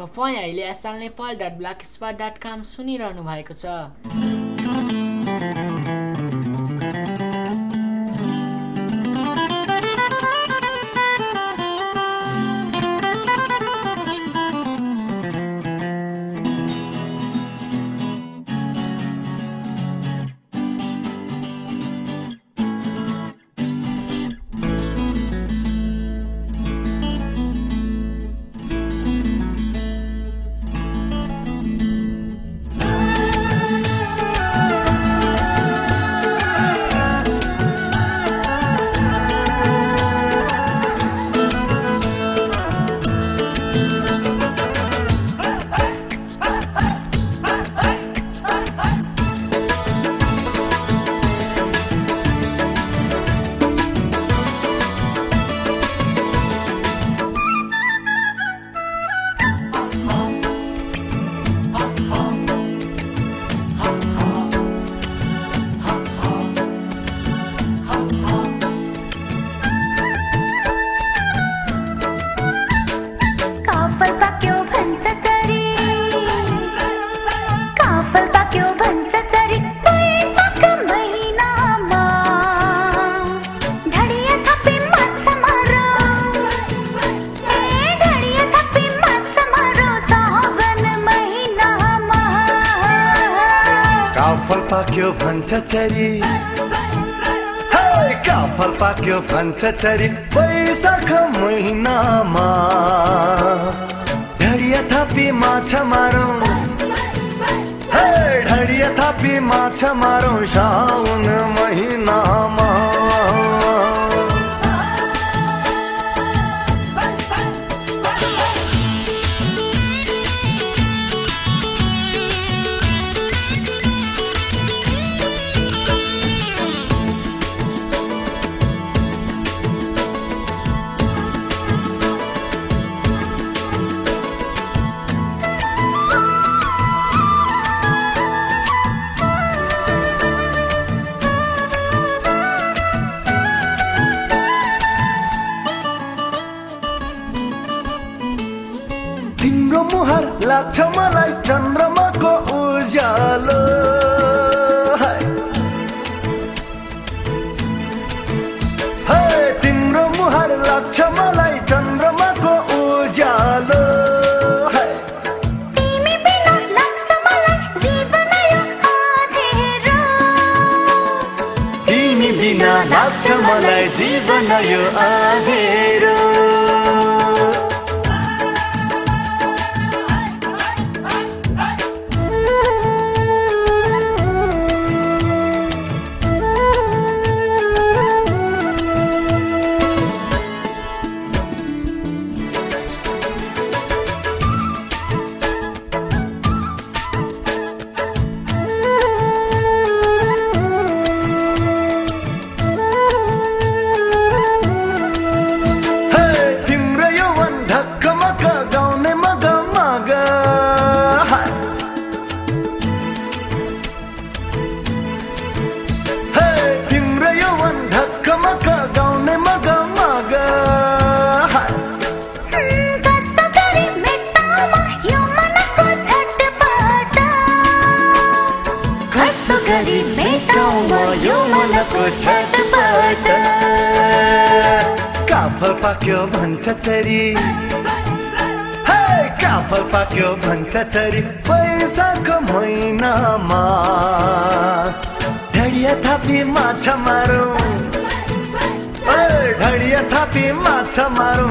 तपाईँ अहिले SL Nepal dot black spot dot com सुनिरहनु भएको छ। काफल पाक्यो भन्छ चरी काफल पाक्यो भन्छ चरी वैशाख महिनामा। ढडिया थापी माछा मारौँ। ढडिया थापी माछा मारौँ साउन महिनामा। तिम्रो मुहार लाग्छ मलाई चन्द्रमाको उज्यालो। तिम्रो मुहार लाग्छ मलाई चन्द्रमाको उज्यालो। बिना लाग्छ मलाई जीवन यो आधेरो गाउने मग मग हाय। हे तिम्रो यौवन ढक्कमक्क गाउने मग मग हाय। कसो गरी मेटाउमा यो मनको छटपट यो काफल पाक्यो भन्छ चरी हे काफल पाक्यो भन्छ चरी पैसाको महिनामा। ढडिया थापी माछा मारौँ। ढडिया थापी माछा मारौँ।